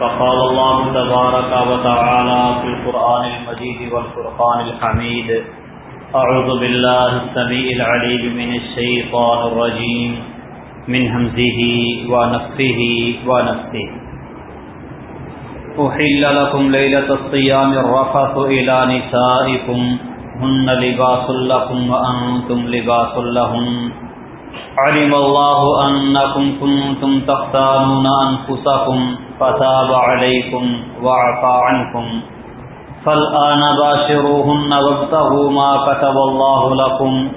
فقال الله تبارك وتعالى في القرآن المجيد والفرقان الحميد، أعوذ بالله السميع العليم من الشيطان الرجيم، من همزه ونفخه ونفثه. أحل لكم ليلة الصيام الرفث إلى نسائكم، هن لباس لكم وأنتم لباس لهم علم الله أنكم كنتم تختانون أنفسكم فتاب عليكم وعفى عنكم. فالآن باشروهن وابتغوا ما كتب الله لكم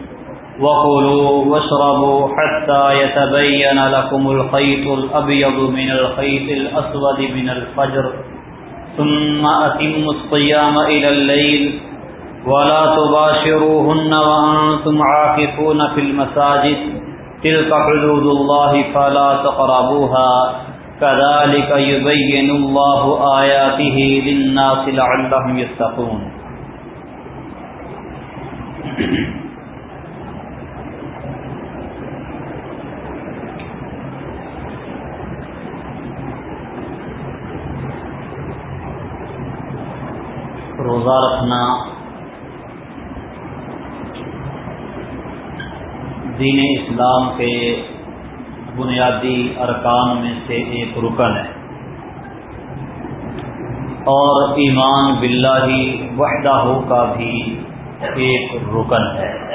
وقلوا واشربوا حتى يتبين لكم الخيط الأبيض من الخيط الأسود من الفجر. ثم أتموا الصيام إلى الليل. ولا تباشروهن وأنتم عاكفون في المساجد. تلك حدود الله فلا تقربوها. كذلك يبين الله آياته للناس لعلهم يتقون. روزہ رکھنا دین اسلام کے بنیادی ارکان میں سے ایک رکن ہے۔ اور ایمان باللہ وحدہ ہو کا بھی ایک رکن ہے۔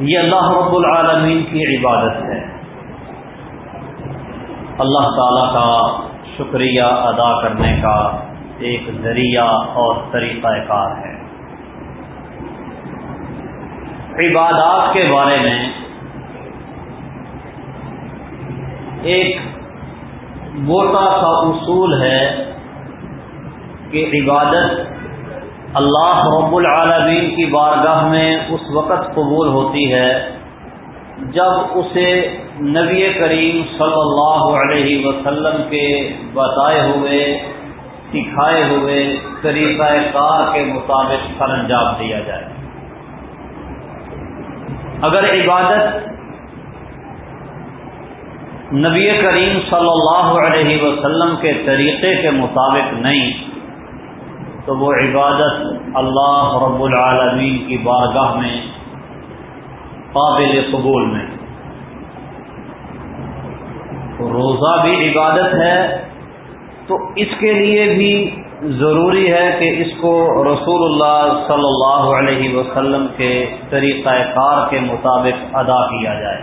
یہ اللہ رب العالمین کی عبادت ہے۔ اللہ تعالی کا شکریہ ادا کرنے کا ایک ذریعہ اور طریقہ کار ہے۔ عبادات کے بارے میں ایک موٹا سا اصول ہے کہ عبادت اللہ رب العالمین کی بارگاہ میں اس وقت قبول ہوتی ہے جب اسے نبی کریم صلی اللہ علیہ وسلم کے بتائے ہوئے، سکھائے ہوئے طریقہ کار کے مطابق سر انجام دیا جائے۔ اگر عبادت نبی کریم صلی اللہ علیہ وسلم کے طریقے کے مطابق نہیں، تو وہ عبادت اللہ رب العالمین کی بارگاہ میں، قابل قبول میں۔ روزہ بھی عبادت ہے، تو اس کے لیے بھی ضروری ہے کہ اس کو رسول اللہ صلی اللہ علیہ وسلم کے طریقہ کار کے مطابق ادا کیا جائے۔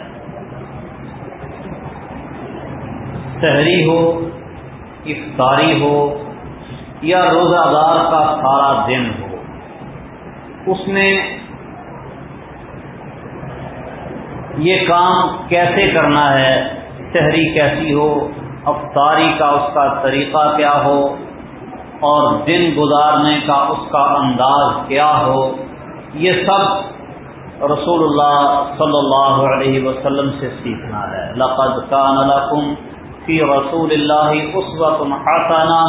شہری ہو، افطاری ہو یا روزہ دار کا سارا دن ہو۔ اس میں یہ کام کیسے کرنا ہے شہری کیسی ہو، افطاری کا اس کا طریقہ کیا ہو اور دن گزارنے کا اس کا انداز کیا ہو، یہ سب رسول اللہ صلی اللہ علیہ وسلم سے سیکھنا ہے۔ لقد کان لکم فی رسول اللہ اس وقت حسنا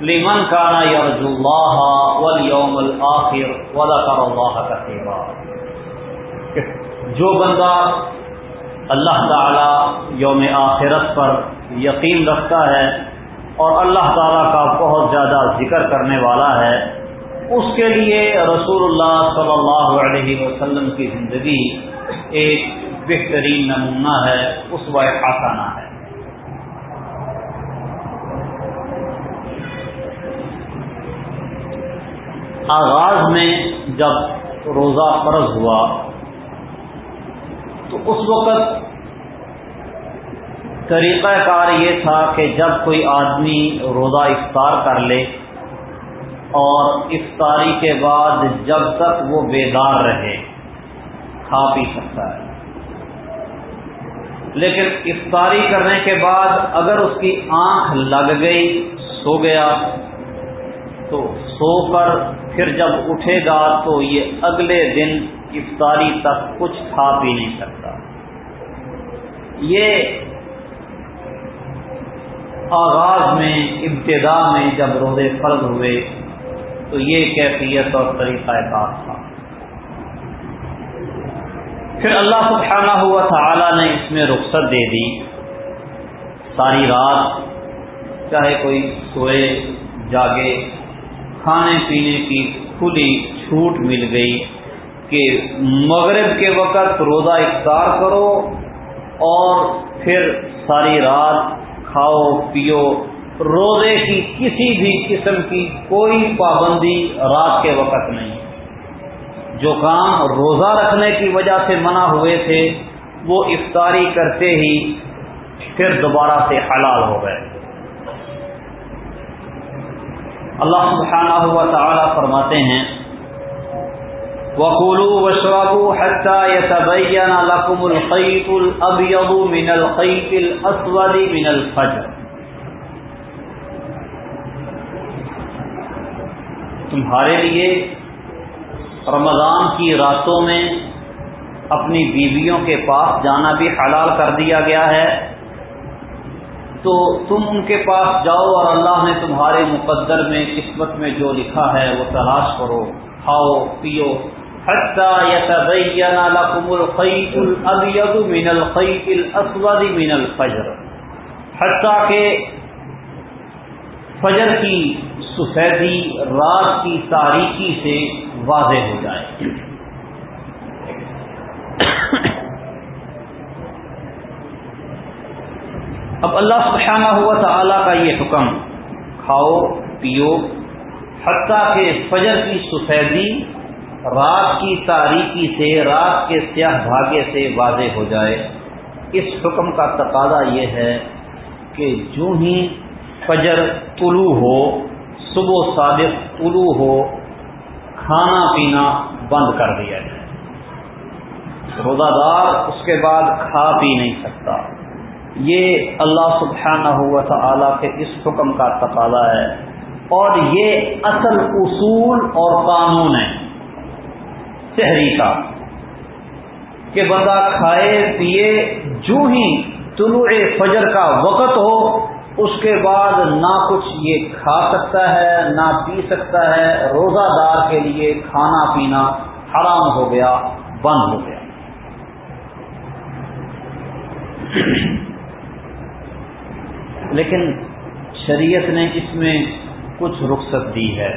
لمن کانا یرجو اللہ والیوم الاخر وذکر اللہ کثیرا۔ جو بندہ اللہ تعالی یوم آخرت پر یقین رکھتا ہے اور اللہ تعالیٰ کا بہت زیادہ ذکر کرنے والا ہے، اس کے لیے رسول اللہ صلی اللہ علیہ وسلم کی زندگی ایک بہترین نمونہ ہے، اس وقت آسانہ ہے۔ آغاز میں جب روزہ فرض ہوا، تو اس وقت طریقہ کار یہ تھا کہ جب کوئی آدمی روزہ افطار کر لے اور افطاری کے بعد جب تک وہ بیدار رہے، کھا پی سکتا ہے۔ لیکن افطاری کرنے کے بعد اگر اس کی آنکھ لگ گئی، سو گیا، تو سو کر پھر جب اٹھے گا تو یہ اگلے دن افطاری تک کچھ کھا پی نہیں سکتا۔ یہ آغاز میں، ابتدا میں جب روزے فرض ہوئے، تو یہ کیفیت اور طریقہ کار تھا۔ پھر اللہ سبحانہ ہوا تعالی نے اس میں رخصت دے دی۔ ساری رات چاہے کوئی سوئے، جاگے، کھانے پینے کی کھلی چھوٹ مل گئی کہ مغرب کے وقت روزہ افطار کرو اور پھر ساری رات کھاؤ، پیو، روزے کی کسی بھی قسم کی کوئی پابندی رات کے وقت نہیں۔ جو کام روزہ رکھنے کی وجہ سے منع ہوئے تھے، وہ افطاری کرتے ہی پھر دوبارہ سے حلال ہو گئے۔ اللہ سبحانہ ہوا تعالیٰ فرماتے ہیں وقولو وشرابو حتى يتبين لكم الخيط الأبيض من الخيط الأسود من الفجر. تمہارے لیے رمضان کی راتوں میں اپنی بیویوں کے پاس جانا بھی حلال کر دیا گیا ہے۔ تو تم ان کے پاس جاؤ اور اللہ نے تمہارے مقدر میں، قسمت میں جو لکھا ہے وہ تلاش کرو، کھاؤ، پیو من الخيط الاسود من الفجر. حتیٰ کہ فجر کی سفیدی، رات کی تاریکی سے واضح ہو جائے۔ اب اللہ سبحانہ ہوا تعالی کا یہ حکم، کھاؤ، پیو، حتیٰ کہ فجر کی سفیدی رات کی تاریکی سے، رات کے سیاہ دھاگے سے واضح ہو جائے۔ اس حکم کا تقاضا یہ ہے کہ جو ہی فجر طلوع ہو، صبح صادق طلوع ہو، کھانا پینا بند کر دیا جائے۔ روزہ دار اس کے بعد کھا پی نہیں سکتا۔ یہ اللہ سبحانہ ہوا تھا کے اس حکم کا تقاضا ہے۔ اور یہ اصل اصول اور قانون ہے۔ شہری کا کہ بندہ کھائے پیے جو ہی طلوع فجر کا وقت ہو، اس کے بعد نہ کچھ یہ کھا سکتا ہے، نہ پی سکتا ہے روزہ دار کے لیے کھانا پینا حرام ہو گیا، بند ہو گیا۔ لیکن شریعت نے اس میں کچھ رخصت دی ہے۔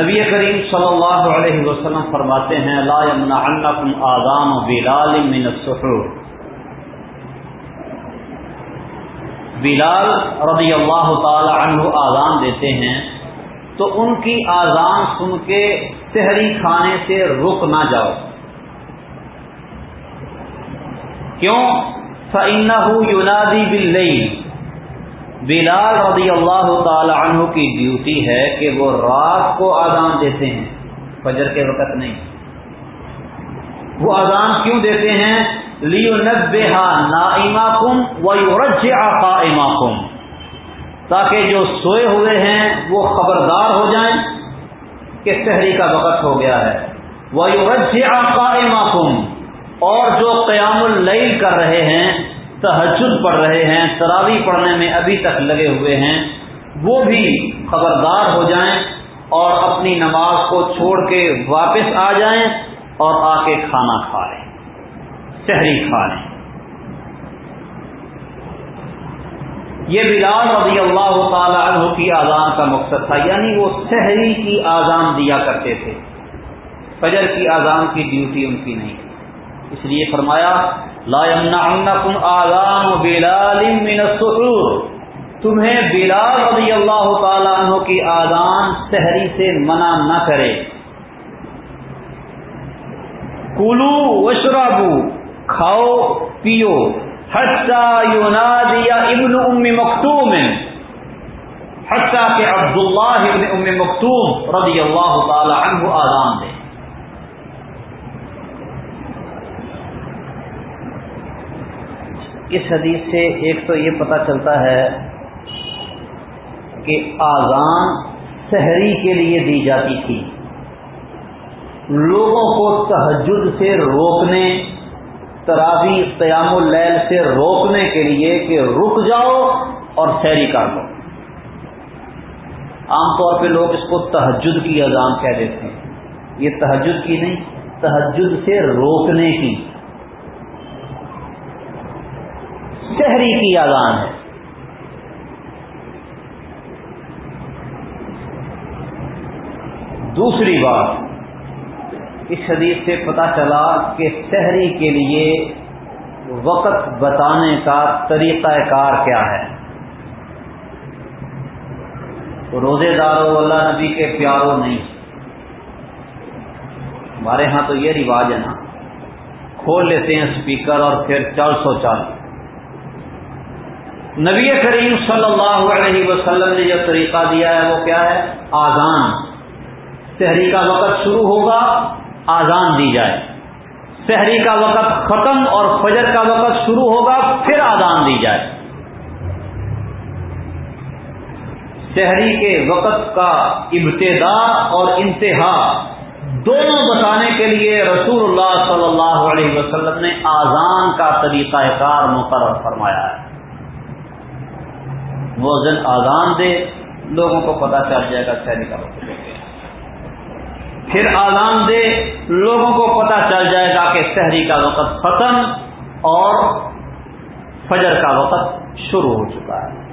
نبی کریم صلی اللہ علیہ وسلم فرماتے ہیں، لا يمنعنكم آذان بلال من السحور. بلال رضی اللہ تعالی عنہ آزان دیتے ہیں، تو ان کی آزان سن کے شہری کھانے سے رک نہ جاؤ۔ کیوں؟ فن یونادی بل بلال رضی اللہ تعالی عنہ کی ڈیوٹی ہے کہ وہ رات کو آزان دیتے ہیں، فجر کے وقت نہیں۔ وہ آزان کیوں دیتے ہیں؟ لیو نا کم و رج کم تاکہ جو سوئے ہوئے ہیں، وہ خبردار ہو جائیں کہ شہری کا وقت ہو گیا ہے۔ وہ رج کم اور جو قیام اللیل کر رہے ہیں تحجد پڑھ رہے ہیں تراوی پڑھنے میں ابھی تک لگے ہوئے ہیں۔ وہ بھی خبردار ہو جائیں اور اپنی نماز کو چھوڑ کے واپس آ جائیں اور آ کے کھانا کھا لیں، شہری کھا لیں۔ یہ بلال رضی اللہ تعالی عنہ کی آزان کا مقصد تھا یعنی وہ شہری کی آزان دیا کرتے تھے۔ فجر کی آزان کی ڈیوٹی ان کی نہیں۔ اس لیے فرمایا لا يمنعنكم آذان بلال من السحور. تمہیں بلال رضی اللہ تعالی عنہ کی آزان شہری سے منع نہ کرے۔ کلو وشرابو کھاؤ، پیو یونادیا ابن ام مختوم حتیٰ کہ عبداللہ ابن ام مختوم رضی اللہ تعالی عنہ آزان دے۔ اس حدیث سے ایک تو یہ پتہ چلتا ہے کہ آزان شہری کے لیے دی جاتی تھی۔ لوگوں کو تحجد سے روکنے تراوی قیام اللیل سے روکنے کے لیے کہ رک جاؤ اور سیری کر لو عام طور پہ لوگ اس کو تحجد کی اذان کہہ دیتے ہیں۔ یہ تحجد کی نہیں تحجد سے روکنے کی۔ شہری کی اذان ہے۔ دوسری بات، اس حدیث سے پتا چلا کہ شہری کے لیے وقت بتانے کا طریقہ کار کیا ہے۔ روزے داروں اللہ نبی کے پیاروں نہیں۔ ہمارے ہاں تو یہ رواج ہے نا، کھول لیتے ہیں اسپیکر اور پھر چار سو چال نبی کریم صلی اللہ علیہ وسلم نے جو طریقہ دیا ہے وہ کیا ہے؟ آزان شہری کا وقت شروع ہوگا آزان دی جائے۔ شہری کا وقت ختم اور فجر کا وقت شروع ہوگا، پھر آزان دی جائے۔ شہری کے وقت کا ابتدا اور انتہا دونوں بتانے کے لیے رسول اللہ صلی اللہ علیہ وسلم نے آزان کا طریقہ کار مقرر فرمایا ہے۔ وہ دن آزان دے، لوگوں کو پتا چل جائے گا شہری کا وقت پھر آزان دے، لوگوں کو پتا چل جائے گا کہ شہری کا وقت ختم اور فجر کا وقت شروع ہو چکا ہے۔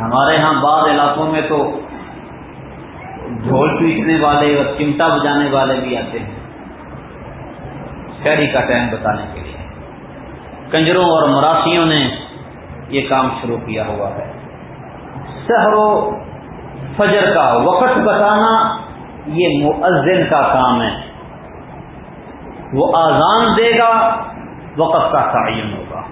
ہمارے ہاں بعض علاقوں میں تو ڈھول پیٹنے والے اور چمٹا بجانے والے بھی آتے ہیں۔ شہری کا ٹائم بتانے کے لیے۔ کنجروں اور مراسیوں نے یہ کام شروع کیا ہوا ہے۔ شہر و فجر کا وقت بتانا یہ مؤذن کا کام ہے۔ وہ آزان دے گا، وقت کا تعین ہوگا۔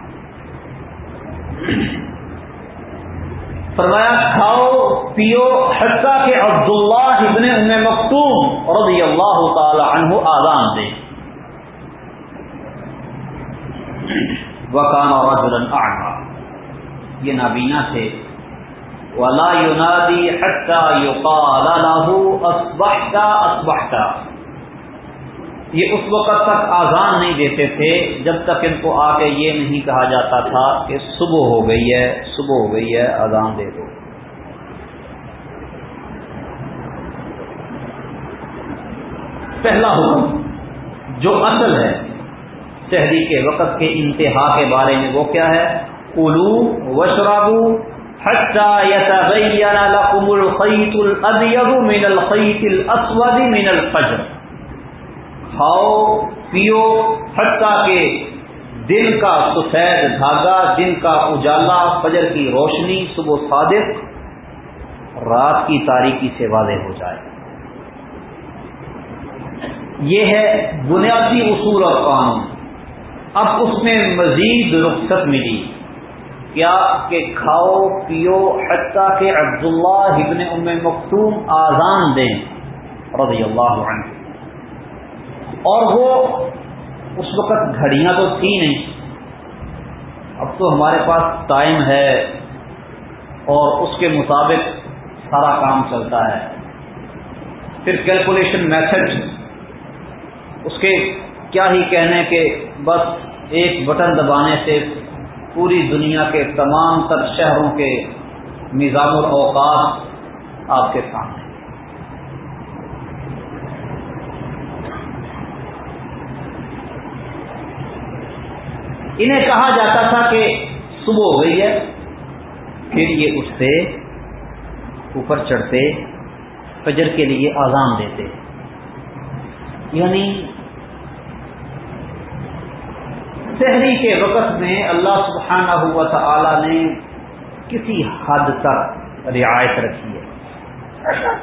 فرمایا، کھاؤ، پیو حتہ کے عبداللہ ابن ام مختوم رضی اللہ تعالی عنہ آزان دے۔ وکان رجلا اعمى یہ نابینا تھے۔ ولا ينادي حتى يقال له اصبحت اصبحت یہ اس وقت تک آزان نہیں دیتے تھے جب تک ان کو آ کے یہ نہیں کہا جاتا تھا کہ صبح ہو گئی ہے، صبح ہو گئی ہے، آزان دے دو۔ پہلا حکم، جو اصل ہے شہری کے وقت کے انتہا کے بارے میں وہ کیا ہے؟ الو وشرابو حتى يتبين لكم الخيط الأبيض من الخيط الأسود من الفجر. کھاؤ، پیو، حتیٰ کہ دن کا سفید دھاگا، دن کا اجالا، فجر کی روشنی، صبح صادق، رات کی تاریکی سے واضح ہو جائے۔ یہ ہے بنیادی اصول اور قانون۔ اب اس میں مزید رخصت ملی۔ کیا کہ کھاؤ، پیو، حتیٰ کہ عبداللہ ابن ام مختوم آزان دیں۔ رضی اللہ عنہ۔ اور وہ اس وقت گھڑیاں تو تھی نہیں۔ اب تو ہمارے پاس ٹائم ہے اور اس کے مطابق سارا کام چلتا ہے۔ پھر کیلکولیشن میتھڈ، اس کے کیا ہی کہنے کہ بس ایک بٹن دبانے سے پوری دنیا کے تمام تر شہروں کے نظام الاوقات آپ کے سامنے۔ انہیں کہا جاتا تھا کہ صبح ہو گئی ہے، پھر یہ اٹھتے، اوپر چڑھتے، فجر کے لیے آزان دیتے۔ یعنی شہری کے وقت میں اللہ سبحانہ ہوا تعالی نے کسی حد تک رعایت رکھی ہے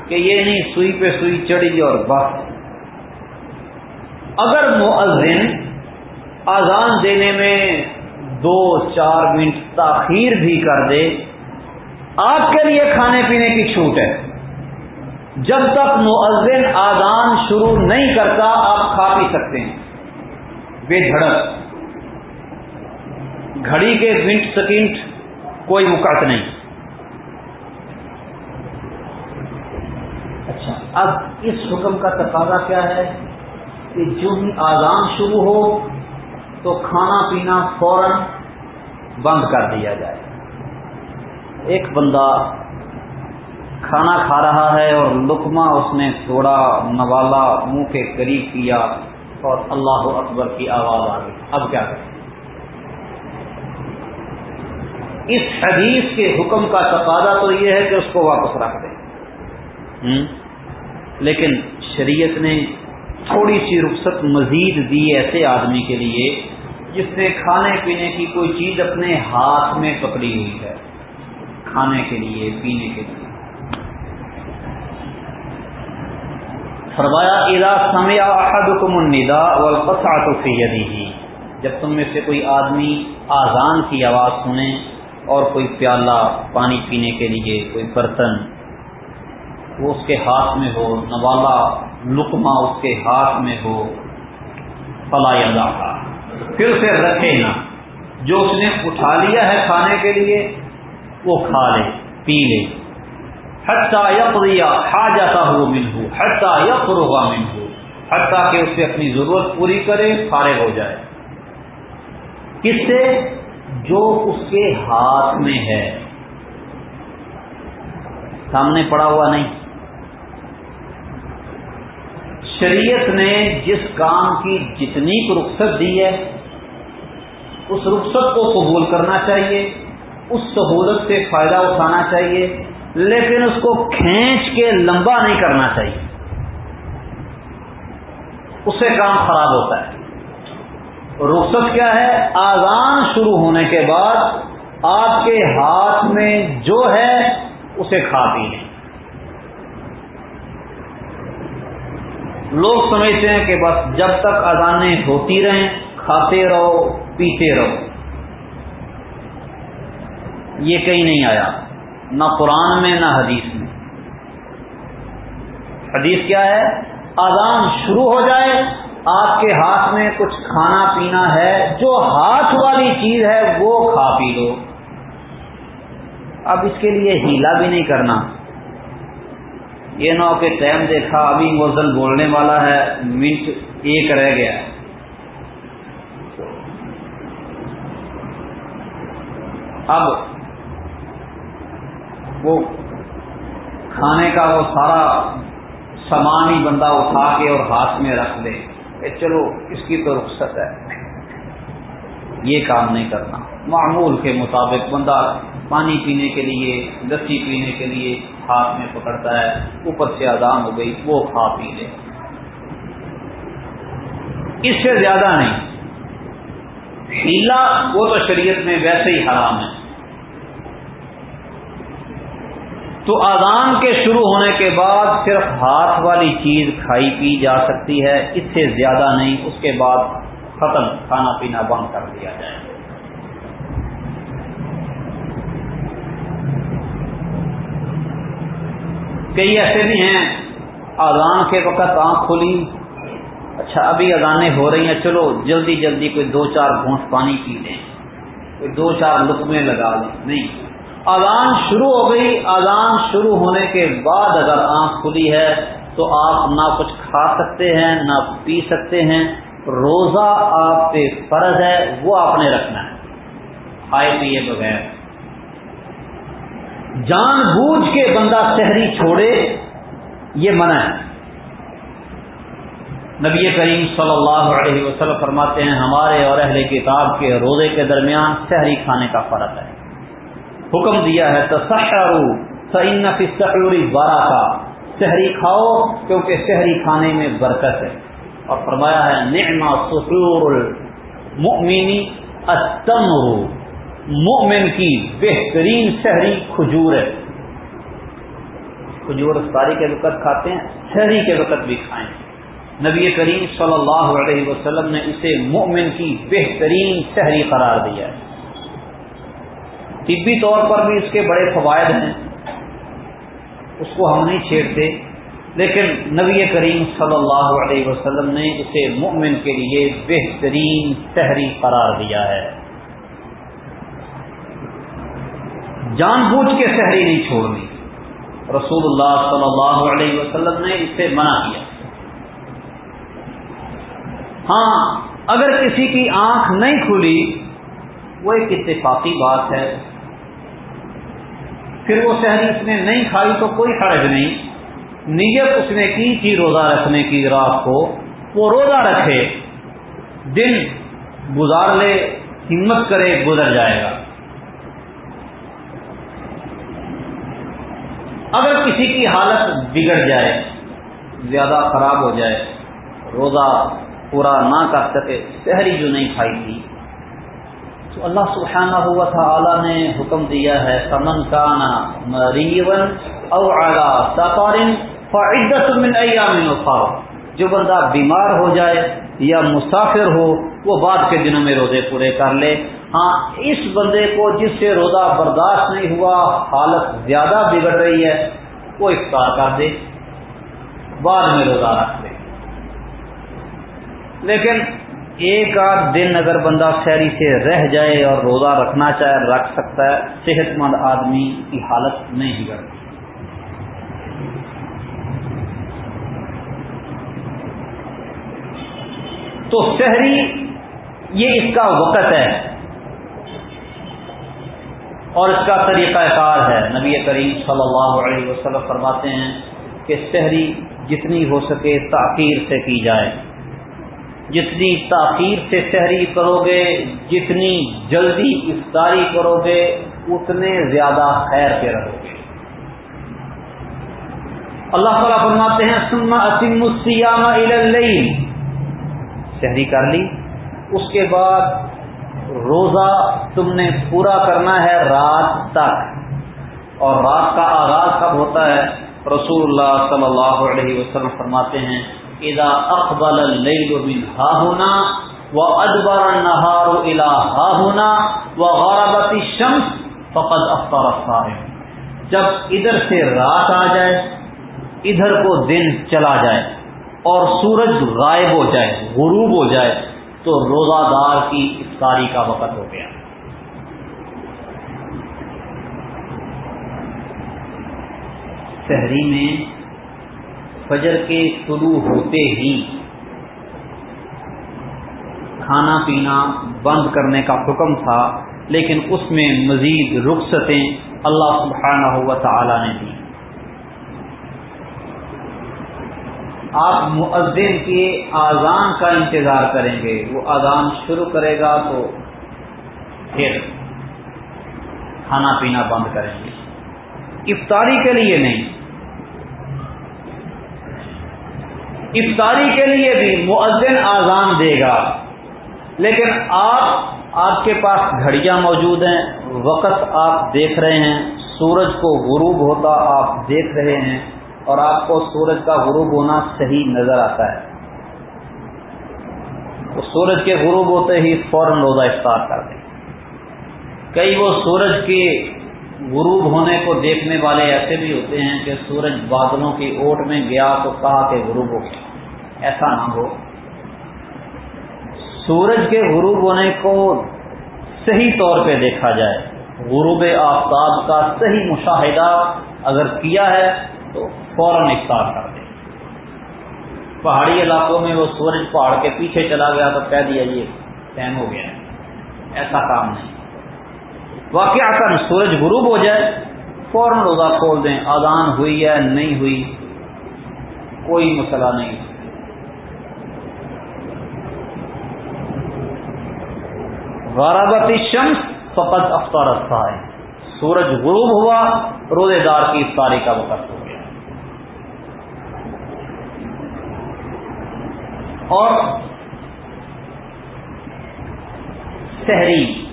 کہ یہ نہیں سوئی پہ سوئی چڑھی اور بس۔ اگر مؤذن آزان دینے میں دو چار منٹ تاخیر بھی کر دے، آپ کے لیے کھانے پینے کی چھوٹ ہے۔ جب تک مؤذن آزان شروع نہیں کرتا، آپ کھا پی سکتے ہیں۔ بے دھڑک۔ گھڑی کے منٹ سیکنڈ کوئی مقرر نہیں۔ اچھا اب اس حکم کا تقاضا کیا ہے کہ جو ہی آزان شروع ہو تو کھانا پینا فوراً بند کر دیا جائے۔ ایک بندہ کھانا کھا رہا ہے اور لکما اس نے تھوڑا نوالا، منہ کے قریب کیا اور اللہ اکبر کی آواز آ گئی۔ اب کیا کریں؟ اس حدیث کے حکم کا تقاضا تو یہ ہے کہ اس کو واپس رکھ دیں۔ لیکن شریعت نے تھوڑی سی رخصت مزید دی ایسے آدمی کے لیے جس نے کھانے پینے کی کوئی چیز اپنے ہاتھ میں پکڑی ہوئی ہے۔ کھانے کے لیے، پینے کے لیے۔ فرمایا ادا سمیا احدکم الندا والقطعه في يده جب تم میں سے کوئی آدمی آزان کی آواز سنے اور کوئی پیالہ پانی پینے کے لیے، کوئی برتن، وہ اس کے ہاتھ میں ہو، نوالا لکما اس کے ہاتھ میں ہو، فلا یا پھر اسے رکھے نا جو اس نے اٹھا لیا ہے کھانے کے لیے، وہ کھا لے، پی لے۔ حتیٰ یقیا کھا جاتا ہو من ہو حتیٰ یقرا من ہو حتیٰ کہ اسے اپنی ضرورت پوری کرے، فارغ ہو جائے۔ کس سے؟ جو اس کے ہاتھ میں ہے۔ سامنے پڑا ہوا نہیں۔ شریعت نے جس کام کی جتنی رخصت دی ہے، اس رخصت کو قبول کرنا چاہیے، اس سہولت سے فائدہ اٹھانا چاہیے، لیکن اس کو کھینچ کے لمبا نہیں کرنا چاہیے۔ اس سے کام خراب ہوتا ہے۔ رخصت کیا ہے؟ آزان شروع ہونے کے بعد آپ کے ہاتھ میں جو ہے، اسے کھا پی لیں۔ لوگ سمجھتے ہیں کہ بس جب تک اذانیں ہوتی رہیں، کھاتے رہو، پیتے رہو۔ یہ کہیں نہیں آیا، نہ قرآن میں، نہ حدیث میں۔ حدیث کیا ہے؟ اذان شروع ہو جائے آپ کے ہاتھ میں کچھ کھانا پینا ہے، جو ہاتھ والی چیز ہے، وہ کھا پی لو۔ اب اس کے لیے ہیلا بھی نہیں کرنا۔ یہ نہ ہو کہ ٹائم دیکھا، ابھی موزل بولنے والا ہے، منٹ ایک رہ گیا۔ اب وہ کھانے کا وہ سارا سامان ہی بندہ اٹھا کے اور ہاتھ میں رکھ دے چلو اس کی تو رخصت ہے۔ یہ کام نہیں کرنا۔ معمول کے مطابق بندہ پانی پینے کے لیے، لسی پینے کے لیے ہاتھ میں پکڑتا ہے، اوپر سے آزام ہو گئی، وہ کھا پی لے۔ اس سے زیادہ نہیں۔ ہیلا وہ تو شریعت میں ویسے ہی حرام ہے۔ تو آزان کے شروع ہونے کے بعد صرف ہاتھ والی چیز کھائی پی جا سکتی ہے، اس سے زیادہ نہیں، اس کے بعد ختم، کھانا پینا بند کر دیا جائے۔ کئی ایسے بھی ہیں آزان کے وقت آنکھ کھلی اچھا ابھی اذانیں ہو رہی ہیں، چلو، جلدی جلدی کوئی دو چار گھونٹ پانی پی لیں، کوئی دو چار لکمے لگا لیں، نہیں۔ اذان شروع ہو گئی۔ اذان شروع ہونے کے بعد اگر آنکھ کھلی ہے تو آپ نہ کچھ کھا سکتے ہیں، نہ پی سکتے ہیں۔ روزہ آپ پہ فرض ہے، وہ آپ نے رکھنا ہے۔ کھائے پیے بغیر۔ جان بوجھ کے بندہ شہری چھوڑے، یہ منع ہے۔ نبی کریم صلی اللہ علیہ وسلم فرماتے ہیں، ہمارے اور اہل کتاب کے روزے کے درمیان شہری کھانے کا فرق ہے۔ حکم دیا ہے تو سعین فسوری بارہ کا شہری کھاؤ کیونکہ شہری کھانے میں برکت ہے۔ اور فرمایا ہے نعما سحور المؤمنی التمر۔ مؤمن کی بہترین شہری کھجور ہے۔ کھجور ساری کے وقت کھاتے ہیں، شہری کے وقت بھی کھائیں۔ نبی کریم صلی اللہ علیہ وسلم نے اسے مؤمن کی بہترین شہری قرار دیا ہے۔ طبی طور پر بھی اس کے بڑے فوائد ہیں۔ اس کو ہم نہیں چھیڑتے۔ لیکن نبی کریم صلی اللہ علیہ وسلم نے اسے مؤمن کے لیے بہترین تحری قرار دیا ہے۔ جان بوجھ کے شہری نہیں چھوڑنی۔ رسول اللہ صلی اللہ علیہ وسلم نے اسے منع کیا۔ ہاں اگر کسی کی آنکھ نہیں کھلی، وہ ایک اتفاقی بات ہے۔ پھر وہ شہری اس نے نہیں کھائی تو کوئی حرج نہیں۔ نیت اس نے کی تھی روزہ رکھنے کی رات کو۔ وہ روزہ رکھے۔ دن گزار لے، ہمت کرے، گزر جائے گا۔ اگر کسی کی حالت بگڑ جائے، زیادہ خراب ہو جائے، روزہ پورا نہ کر سکے، شہری جو نہیں کھائی تھی تو اللہ سبحانہ ہوا تھا نے حکم دیا ہے سمن کانا مریون او سفارن فعدت من ایام اخر جو بندہ بیمار ہو جائے یا مسافر ہو، وہ بعد کے دنوں میں روزے پورے کر لے۔ ہاں اس بندے کو جس سے روزہ برداشت نہیں ہوا، حالت زیادہ بگڑ رہی ہے، وہ افطار کر دے، بعد میں روزہ رکھ دے۔ لیکن ایک آدھ دن اگر بندہ شہری سے رہ جائے اور روزہ رکھنا چاہے، رکھ سکتا ہے صحت مند آدمی کی حالت نہیں بگڑتی۔ تو شہری یہ اس کا وقت ہے اور اس کا طریقہ کار ہے۔ نبی کریم صلی اللہ علیہ وسلم فرماتے ہیں کہ شہری جتنی ہو سکے تاخیر سے کی جائے۔ جتنی تاخیر سے شہری کرو گے، جتنی جلدی افطاری کرو گے، اتنے زیادہ خیر کے رہو گے۔ اللہ تعالیٰ فرماتے ہیں سما اسم السیام شہری کر لی۔ اس کے بعد روزہ تم نے پورا کرنا ہے رات تک۔ اور رات کا آغاز کب ہوتا ہے؟ رسول اللہ صلی اللہ علیہ وسلم فرماتے ہیں ادا اقبال ہا ہونا و ادبر نہار الا ہا ہونا و غورابتی شمس فقط افطار جب ادھر سے رات آ جائے، ادھر کو دن چلا جائے اور سورج غائب ہو جائے، غروب ہو جائے، تو روزہ دار کی افطاری کا وقت ہو گیا۔ شہری میں فجر کے شروع ہوتے ہی کھانا پینا بند کرنے کا حکم تھا، لیکن اس میں مزید رخصتیں اللہ سبحانہ ہوا تعالی نے دی آپ مؤذن کے آزان کا انتظار کریں گے، وہ آزان شروع کرے گا تو پھر کھانا پینا بند کریں گے۔ افطاری کے لیے نہیں افطاری کے لیے بھی مؤذن آزان دے گا۔ لیکن آپ آپ کے پاس گھڑیاں موجود ہیں، وقت آپ دیکھ رہے ہیں، سورج کو غروب ہوتا آپ دیکھ رہے ہیں اور آپ کو سورج کا غروب ہونا صحیح نظر آتا ہے۔ تو سورج کے غروب ہوتے ہی فوراً روزہ افطار کر دیں کئی وہ سورج کے غروب ہونے کو دیکھنے والے ایسے بھی ہوتے ہیں کہ سورج بادلوں کی اوٹ میں گیا تو کہا کہ غروب ہو گیا۔ ایسا نہ ہو۔ سورج کے غروب ہونے کو صحیح طور پہ دیکھا جائے۔ غروب آفتاب کا صحیح مشاہدہ اگر کیا ہے تو فوراً افطار کر دیں۔ پہاڑی علاقوں میں وہ سورج پہاڑ کے پیچھے چلا گیا تو کہہ دیا یہ ٹائم ہو گیا ایسا کام نہیں۔ واقعہ کر سورج غروب ہو جائے، فوراً روزہ کھول دیں۔ آدان ہوئی ہے نہیں ہوئی، کوئی مسئلہ نہیں۔ غرابتی شمس فقط افطار ہے سورج غروب ہوا روزے دار کی افطاری کا وقت ہو گیا۔ اور شہری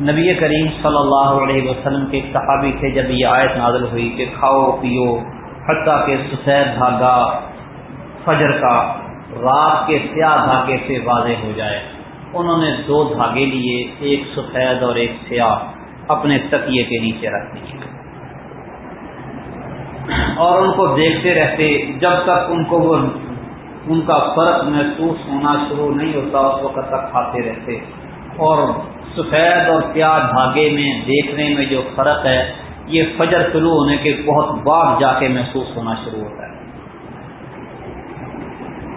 نبی کریم صلی اللہ علیہ وسلم کے صحابی تھے، جب یہ آیت نازل ہوئی کہ کھاؤ، پیو، حتیٰ کے سفید دھاگا، فجر کا، رات کے سیاہ دھاگے سے واضح ہو جائے۔ انہوں نے دو دھاگے لیے، ایک سفید اور ایک سیاہ، اپنے تکیے کے نیچے رکھ دیے۔ اور ان کو دیکھتے رہتے، جب تک ان کو وہ، ان کا فرق محسوس ہونا شروع نہیں ہوتا، اس وقت تک کھاتے رہتے۔ اور سفید اور سیاہ دھاگے میں دیکھنے میں جو فرق ہے، یہ فجر شروع ہونے کے بہت بعد جا کے محسوس ہونا شروع ہوتا ہے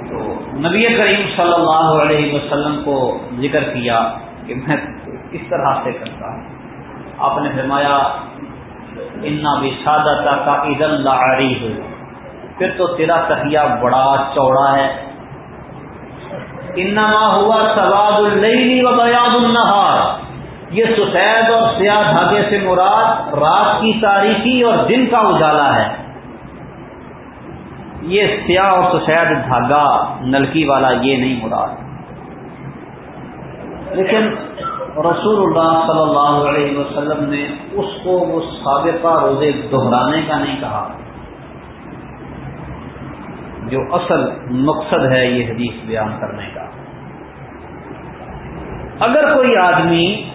تو نبی کریم صلی اللہ علیہ وسلم کو ذکر کیا کہ میں کس طرح سے کرتا ہوں؟ آپ نے فرمایا، انا بھی سادہ کا عید اللہ ہو پھر تو تیرا تکیا بڑا چوڑا ہے۔ انما ہوا سواد اللیلی و بیاد النہار یہ سفید اور سیاہ دھاگے سے مراد رات کی تاریخی اور دن کا اجالا ہے۔ یہ سیاہ اور سفید دھاگا نلکی والا یہ نہیں مراد۔ لیکن رسول اللہ صلی اللہ علیہ وسلم نے اس کو وہ سابقہ روزے دہرانے کا نہیں کہا۔ جو اصل مقصد ہے یہ حدیث بیان کرنے کا۔ اگر کوئی آدمی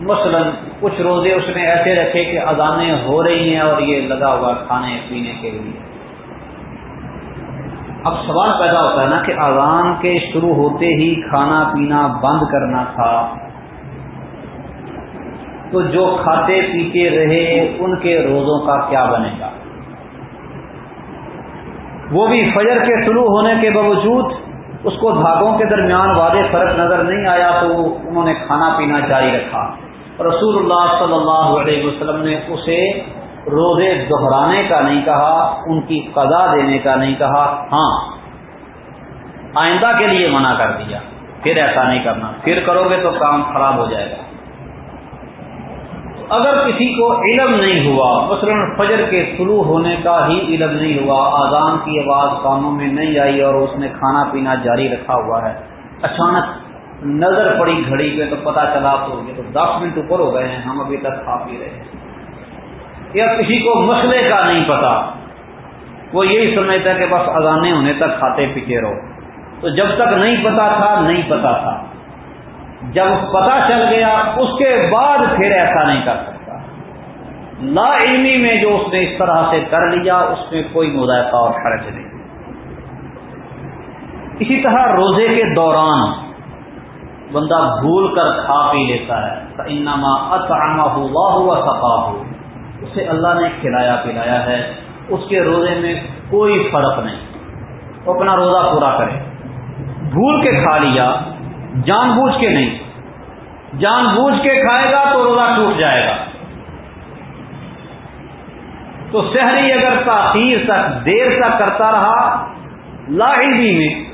مثلا کچھ روزے اس نے ایسے رکھے کہ اذانیں ہو رہی ہیں اور یہ لگا ہوا کھانے پینے کے لیے۔ اب سوال پیدا ہوتا ہے نا کہ اذان کے شروع ہوتے ہی کھانا پینا بند کرنا تھا۔ تو جو کھاتے پیتے رہے ان کے روزوں کا کیا بنے گا؟ وہ بھی فجر کے شروع ہونے کے باوجود اس کو دھاگوں کے درمیان واضح فرق نظر نہیں آیا تو انہوں نے کھانا پینا جاری رکھا۔ رسول اللہ صلی اللہ علیہ وسلم نے اسے روزے دہرانے کا نہیں کہا، ان کی قضا دینے کا نہیں کہا۔ ہاں آئندہ کے لیے منع کر دیا، پھر ایسا نہیں کرنا۔ پھر کرو گے تو کام خراب ہو جائے گا۔ اگر کسی کو علم نہیں ہوا، مثلا فجر کے شروع ہونے کا ہی علم نہیں ہوا آزان کی آواز کاموں میں نہیں آئی اور اس نے کھانا پینا جاری رکھا ہوا ہے، اچانک نظر پڑی گھڑی پہ تو پتا چلا تو یہ تو دس منٹ اوپر ہو گئے ہیں، ہم ابھی تک کھا پی رہے ہیں۔ یا کسی کو مسئلے کا نہیں پتا، وہ یہی سمجھتا ہے کہ بس اذانے ہونے تک کھاتے پیتے رہو۔ تو جب تک نہیں پتا تھا، نہیں پتا تھا۔ جب پتا چل گیا، اس کے بعد پھر ایسا نہیں کر سکتا۔ لا علمی میں جو اس نے اس طرح سے کر لیا، اس میں کوئی مذائقہ اور خرچ نہیں۔ اسی طرح روزے کے دوران بندہ بھول کر کھا پی لیتا ہے۔ انما اطعمہ ہوا ہوا سفا ہو اسے اللہ نے کھلایا پلایا ہے، اس کے روزے میں کوئی فرق نہیں۔ وہ اپنا روزہ پورا کرے۔ بھول کے کھا لیا، جان بوجھ کے نہیں۔ جان بوجھ کے کھائے گا تو روزہ ٹوٹ جائے گا۔ تو شہری اگر تاخیر تک، دیر تک کرتا رہا لاہی میں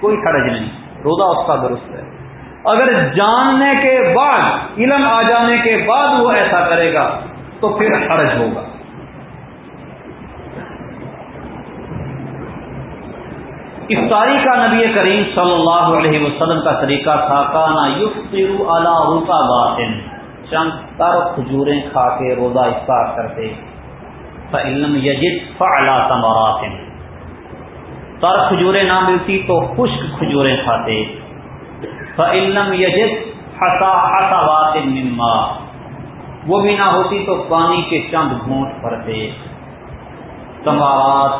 کوئی خرچ نہیں۔ روزہ اس کا درست ہے۔ اگر جاننے کے بعد، علم آ جانے کے بعد وہ ایسا کرے گا تو پھر حرج ہوگا۔ افطاری کا نبی کریم صلی اللہ علیہ وسلم کا طریقہ تھا، کانا یوف اعلیٰ روتا باطن چند تر کھجوریں کھا کے روزہ افطار کرتے۔ فعلم یجد فعلا تمراتن تر کھجوریں نہ ملتی تو خشک کھجوریں کھاتے۔ فعلم یجد حسا حسا مما۔ وہ بھی نہ ہوتی تو پانی کے چند گھونٹ بھرتے تمارات،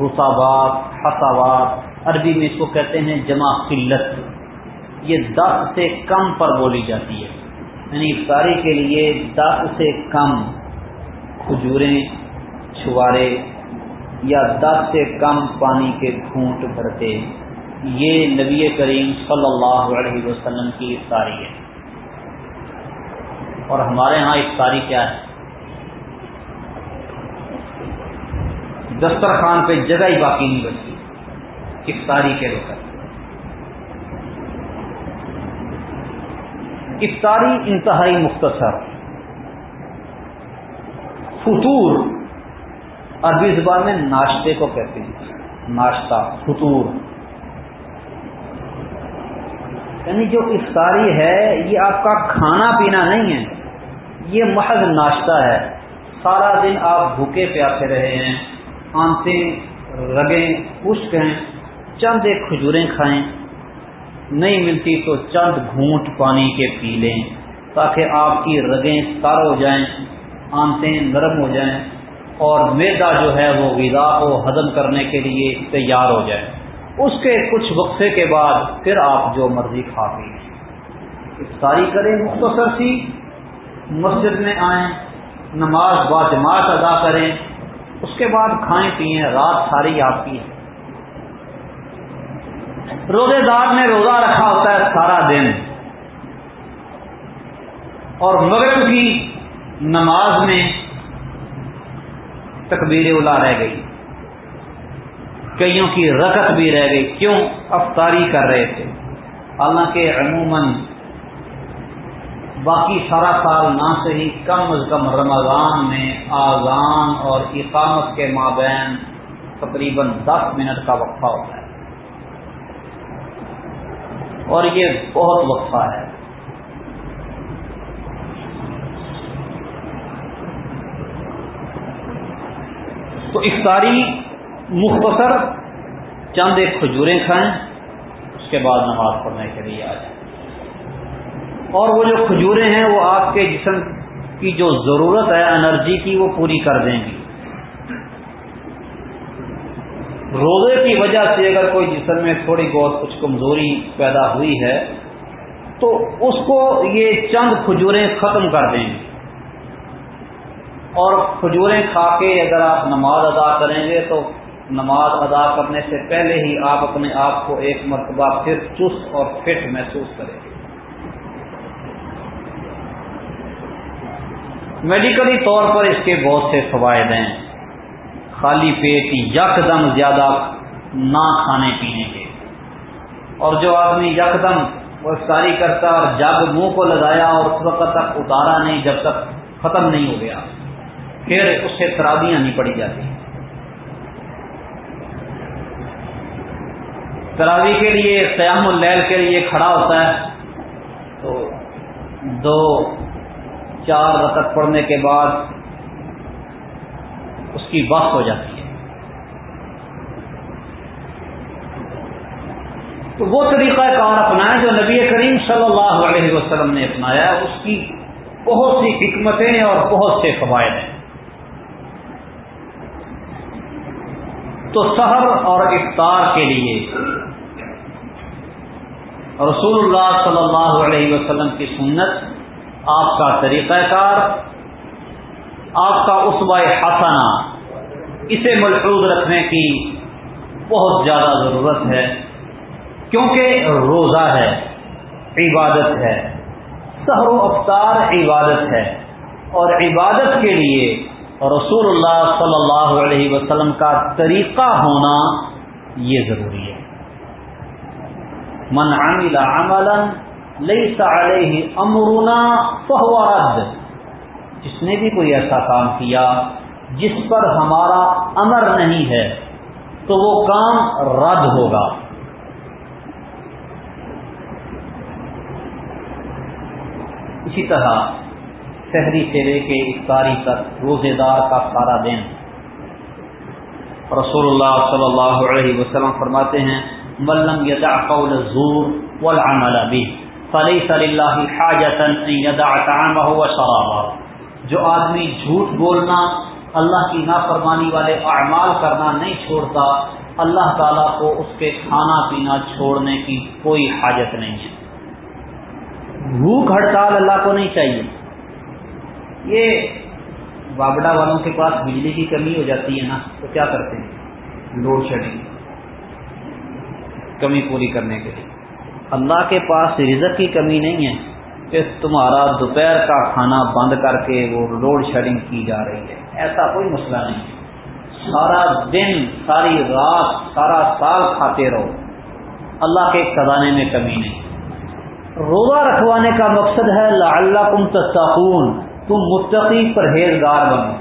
رسابات حساوات عربی میں اس کو کہتے ہیں جمع قلت۔ یہ دس سے کم پر بولی جاتی ہے۔ یعنی افطاری کے لیے دس سے کم کھجوریں، چھوارے یا دس سے کم پانی کے گھونٹ بھرتے یہ نبی کریم صلی اللہ علیہ وسلم کی افطاری ہے۔ اور ہمارے ہاں افطاری کیا ہے؟ دسترخوان پہ جگہ ہی باقی نہیں بچتی۔ افطاری کے وقت افطاری انتہائی مختصر۔ فطور۔ عربی زبان میں ناشتے کو کہتے ہیں۔ ناشتہ، فطور۔ یعنی جو افطاری ہے، یہ آپ کا کھانا پینا نہیں ہے۔ یہ محض ناشتہ ہے۔ سارا دن آپ بھوکے پیاسے رہے ہیں آنتیں رگیں، خشک ہیں، چند ایک کھجوریں کھائیں۔ نہیں ملتی تو چند گھونٹ پانی کے پی لیں، تاکہ آپ کی رگیں تار ہو جائیں آنتیں نرم ہو جائیں اور میدا جو ہے وہ غذا کو ہضم کرنے کے لیے تیار ہو جائے۔ اس کے کچھ وقفے کے بعد پھر آپ جو مرضی کھا پی ساری کریں مختصر سی۔ مسجد میں آئیں، نماز با جماعت ادا کریں، اس کے بعد کھائیں پئیں، رات ساری آپ کی ہے۔ روزے دار نے روزہ رکھا ہوتا ہے سارا دن۔ اور مغرب کی نماز میں تکبیر اولا رہ گئی۔ کئیوں کی رکت بھی رہ گئی۔ کیوں؟ افطاری کر رہے تھے۔ حالانکہ عموماً باقی سارا سال نہ صحیح، کم از کم رمضان میں آزان اور اقامت کے مابین تقریباً دس منٹ کا وقفہ ہوتا ہے۔ اور یہ بہت وقفہ ہے۔ تو افطاری مختصر چند ایک کھجوریں کھائیں، اس کے بعد نماز پڑھنے کے لیے آ جائیں۔ اور وہ جو کھجوریں ہیں وہ آپ کے جسم کی جو ضرورت ہے، انرجی کی، وہ پوری کر دیں گی روزے کی وجہ سے اگر کوئی جسم میں تھوڑی بہت کچھ کمزوری پیدا ہوئی ہے، تو اس کو یہ چند کھجوریں ختم کر دیں گے۔ اور کھجوریں کھا کے اگر آپ نماز ادا کریں گے، تو نماز ادا کرنے سے پہلے ہی آپ اپنے آپ کو ایک مرتبہ پھر چست اور فٹ محسوس کریں گے میڈیکلی طور پر اس کے بہت سے فوائد ہیں۔ خالی پیٹ یکدم زیادہ نہ کھانے پینے کے۔ اور جو آدمی یکدم وہ افطاری کرتا اور جب منہ کو لگایا اور اس وقت تک اتارا نہیں، جب تک ختم نہیں ہو گیا، پھر اس سے ترابیاں نہیں پڑی جاتی۔ تراوی کے لیے، قیام اللیل کے لیے کھڑا ہوتا ہے تو دو چار رقط پڑھنے کے بعد اس کی بس ہو جاتی ہے۔ تو وہ طریقہ کار اپنایا جو نبی کریم صلی اللہ علیہ وسلم نے اپنایا، اس کی بہت سی حکمتیں اور بہت سے فوائد ہیں۔ تو سحر اور افطار کے لیے رسول اللہ صلی اللہ علیہ وسلم کی سنت آپ کا طریقہ کار، آپ کا اسبۂ حسنا اسے ملحوظ رکھنے کی بہت زیادہ ضرورت ہے، کیونکہ روزہ ہے، عبادت ہے، سحر و افطار عبادت ہے، اور عبادت کے لیے رسول اللہ صلی اللہ علیہ وسلم کا طریقہ ہونا یہ ضروری ہے۔ من عمل عملا لئی علیہ امرنا فہو رد۔ جس نے بھی کوئی ایسا کام کیا جس پر ہمارا امر نہیں ہے، تو وہ کام رد ہوگا۔ اسی طرح شہری سے لے کے افطاری تک روزے دار کا سارا دن۔ رسول اللہ صلی اللہ علیہ وسلم فرماتے ہیں ملم یدا قول زور والعمل فلی صلی اللہ حاجتن جو آدمی جھوٹ بولنا، اللہ کی نافرمانی والے اعمال کرنا نہیں چھوڑتا، اللہ تعالیٰ کو اس کے کھانا پینا چھوڑنے کی کوئی حاجت نہیں ہے۔ بھوک ہڑتال اللہ کو نہیں چاہیے۔ یہ بابڑا والوں کے پاس بجلی کی کمی ہو جاتی ہے نا، تو کیا کرتے ہیں؟ لوڈ شیڈنگ، کمی پوری کرنے کے لیے۔ اللہ کے پاس رزق کی کمی نہیں ہے کہ تمہارا دوپہر کا کھانا بند کر کے وہ لوڈ شیڈنگ کی جا رہی ہے۔ ایسا کوئی مسئلہ نہیں۔ سارا دن، ساری رات، سارا سال کھاتے رہو۔ اللہ کے خزانے میں کمی نہیں۔ روزہ رکھوانے کا مقصد ہے اللہ کم تستاخون تم متقی پرہیزگار بنو۔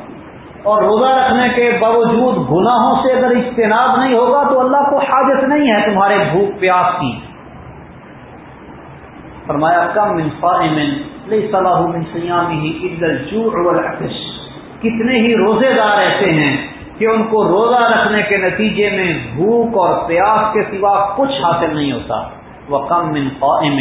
اور روزہ رکھنے کے باوجود گناہوں سے اگر اجتناب نہیں ہوگا تو اللہ کو حاجت نہیں ہے تمہارے بھوک پیاس کی۔ فرمایا، کم من صائم لئی صلاح من سیامی عید الجوع والعطش۔ کتنے ہی روزے دار ایسے ہیں کہ ان کو روزہ رکھنے کے نتیجے میں بھوک اور پیاس کے سوا کچھ حاصل نہیں ہوتا۔ وہ کم من قائم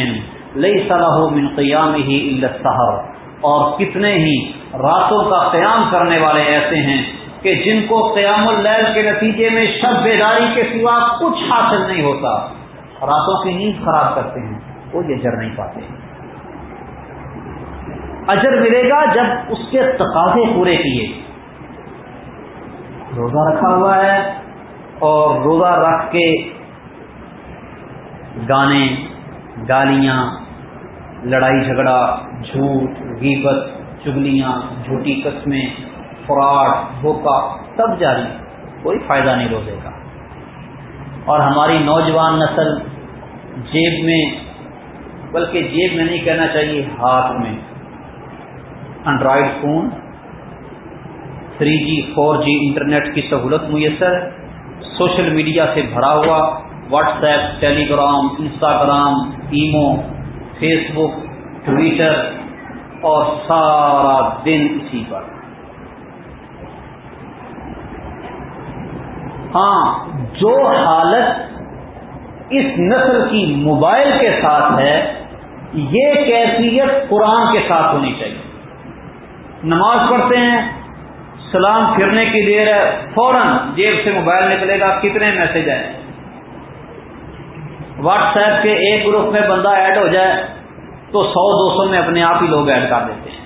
لئی صلاح من قیام ہی السحر۔ اور کتنے ہی راتوں کا قیام کرنے والے ایسے ہیں کہ جن کو قیام اللیل کے نتیجے میں شب بیداری کے سوا کچھ حاصل نہیں ہوتا۔ راتوں کی نیند خراب کرتے ہیں۔ وہ یہ اجر نہیں پاتے۔ اجر ملے گا جب اس کے تقاضے پورے کیے۔ روزہ رکھا ہوا ہے اور روزہ رکھ کے گانے، گالیاں، لڑائی جھگڑا، جھوٹ، غیبت، چگلیاں، جھوٹی قسمیں، فراڈ، دھوکہ سب جاری، کوئی فائدہ نہیں روزے کا۔ اور ہماری نوجوان نسل جیب میں بلکہ جیب میں نہیں کہنا چاہیے، ہاتھ میں۔ Android phone three G four G internet کی سہولت میسر سوشل میڈیا سے بھرا ہوا WhatsApp Telegram Instagram imo Facebook Twitter اور سارا دن اسی پر۔ ہاں جو حالت اس نسل کی موبائل کے ساتھ ہے یہ کیفیت قرآن کے ساتھ ہونی چاہیے۔ نماز پڑھتے ہیں، سلام پھرنے کی دیر ہے، فوراً جیب سے موبائل نکلے گا، کتنے میسج ہیں واٹس ایپ کے ایک گروپ میں بندہ ایڈ ہو جائے تو سو دو سو میں اپنے آپ ہی لوگ ایڈ کر دیتے ہیں۔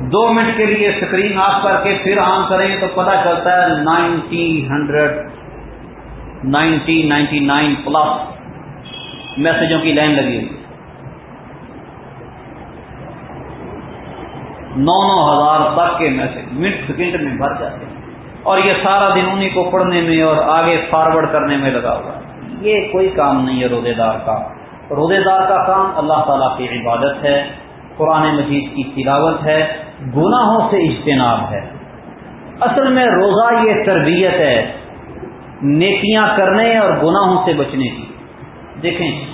دو منٹ کے لیے اسکرین آف کر کے پھر آن کریں تو پتہ چلتا ہے ninety hundred ninety ninety nine plus. میسجوں کی لائن لگی ہوئی۔ نو نو ہزار تک کے میسج منٹ، سیکنڈ میں بھر جاتے ہیں۔ اور یہ سارا دن انہیں کو پڑھنے میں اور آگے فارورڈ کرنے میں لگا ہوا۔ یہ کوئی کام نہیں ہے روزے دار کا۔ روزے دار کا کام اللہ تعالیٰ کی عبادت ہے، قرآن مجید کی تلاوت ہے، گناہوں سے اجتناب ہے۔ اصل میں روزہ یہ تربیت ہے، نیکیاں کرنے اور گناہوں سے بچنے کی۔ دیکھیں۔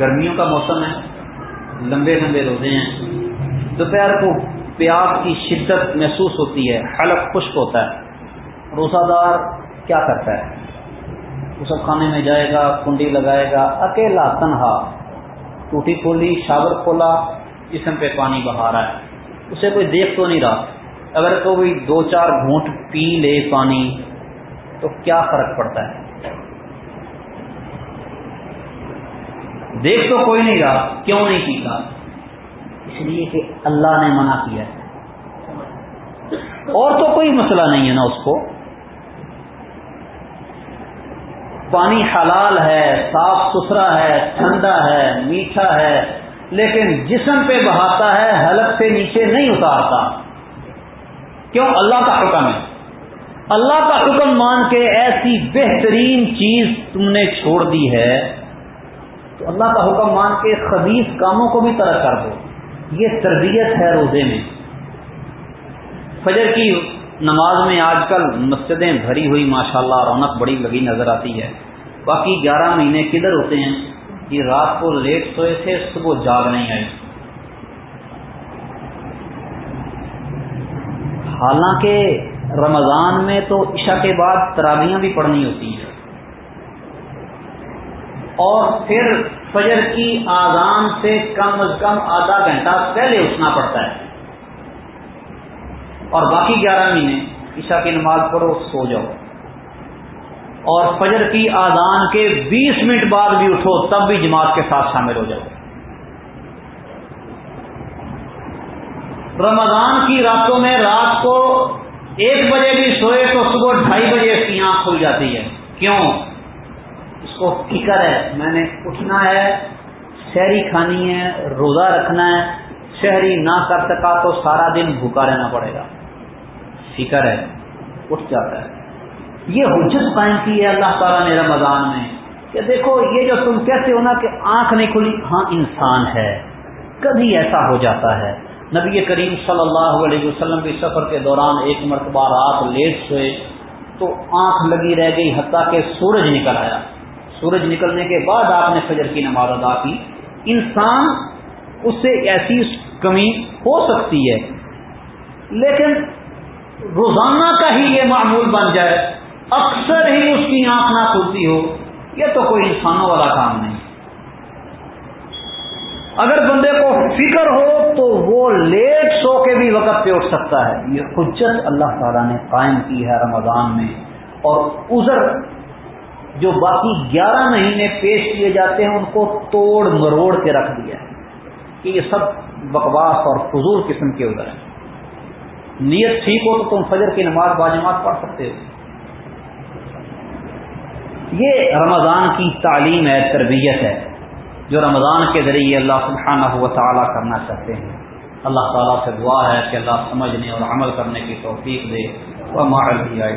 گرمیوں کا موسم ہے، لمبے لمبے روزے ہیں۔ دوپہر کو پیاس کی شدت محسوس ہوتی ہے، حلق خشک ہوتا ہے۔ روزہ دار کیا کرتا ہے؟ سب کھانے میں جائے گا، کنڈی لگائے گا، اکیلا تنہا۔ ٹوٹی کھولی شاور کھولا، جسم پہ پانی بہا رہا ہے۔ اسے کوئی دیکھ تو نہیں رہا۔ اگر کوئی دو چار گھونٹ پی لے پانی تو کیا فرق پڑتا ہے؟ دیکھ تو کوئی نہیں رہا، کیوں نہیں پیتا اس لیے کہ اللہ نے منع کیا ہے۔ اور تو کوئی مسئلہ نہیں ہے نا اس کو۔ پانی حلال ہے، صاف ستھرا ہے، ٹھنڈا ہے، میٹھا ہے، لیکن جسم پہ بہاتا ہے، حلق سے نیچے نہیں اتارتا۔ کیوں؟ اللہ کا حکم ہے۔ اللہ کا حکم مان کے ایسی بہترین چیز تم نے چھوڑ دی ہے، تو اللہ کا حکم مان کے خبیص کاموں کو بھی ترک کر دو۔ یہ تربیت ہے روزے میں۔ فجر کی نماز میں آج کل مسجدیں بھری ہوئی، ماشاءاللہ رونق بڑی لگی نظر آتی ہے۔ باقی گیارہ مہینے کدھر ہوتے ہیں کہ رات کو لیٹ سوئے تھے، صبح جاگ نہیں آئی حالانکہ رمضان میں تو عشاء کے بعد تراویاں بھی پڑھنی ہوتی ہیں۔ اور پھر فجر کی آزان سے کم از کم آدھا گھنٹہ پہلے اٹھنا پڑتا ہے۔ اور باقی گیارہ مہینے عشاء کی نماز پڑھو، سو جاؤ۔ اور فجر کی آزان کے بیس منٹ بعد بھی اٹھو، تب بھی جماعت کے ساتھ شامل ہو جاؤ۔ رمضان کی راتوں میں رات کو ایک بجے بھی سوئے تو صبح ڈھائی بجے اس کی آنکھ کھل جاتی ہے۔ کیوں؟ اس کو فکر ہے۔ میں نے اٹھنا ہے، شہری کھانی ہے، روزہ رکھنا ہے۔ شہری نہ کر سکا تو سارا دن بھوکا رہنا پڑے گا۔ فکر ہے، اٹھ جاتا ہے۔ یہ حجت قائم کی ہے اللہ تعالیٰ نے رمضان میں کہ دیکھو، یہ جو تم کہتے ہو نا کہ آنکھ نہیں کھلی ہاں انسان ہے، کبھی ایسا ہو جاتا ہے۔ نبی کریم صلی اللہ علیہ وسلم کے سفر کے دوران ایک مرتبہ رات لیٹ سوئے تو آنکھ لگی رہ گئی حتیٰ کہ سورج نکل آیا۔ سورج نکلنے کے بعد آپ نے فجر کی نماز ادا کی۔ انسان اس سے ایسی کمی ہو سکتی ہے، لیکن روزانہ کا ہی یہ معمول بن جائے، اکثر ہی اس کی آنکھ نہ کھلتی ہو، یہ تو کوئی انسانوں والا کام نہیں۔ اگر بندے کو فکر ہو تو وہ لیٹ سو کے بھی وقت پہ اٹھ سکتا ہے۔ یہ حجت اللہ تعالیٰ نے قائم کی ہے رمضان میں۔ اور ازر جو باقی گیارہ مہینے پیش کیے جاتے ہیں، ان کو توڑ مروڑ کے رکھ دیا ہے۔ کہ یہ سب بکواس اور فضول قسم کے ادھر ہیں۔ نیت ٹھیک ہو تو تم فجر کی نماز باجماعت پڑھ سکتے ہو۔ یہ رمضان کی تعلیم ہے، تربیت ہے۔ جو رمضان کے ذریعے اللہ سبحانہ ہوا تعالیٰ کرنا چاہتے ہیں۔ اللہ تعالیٰ سے دعا ہے کہ اللہ سمجھنے اور عمل کرنے کی توفیق دے۔ وہ آئے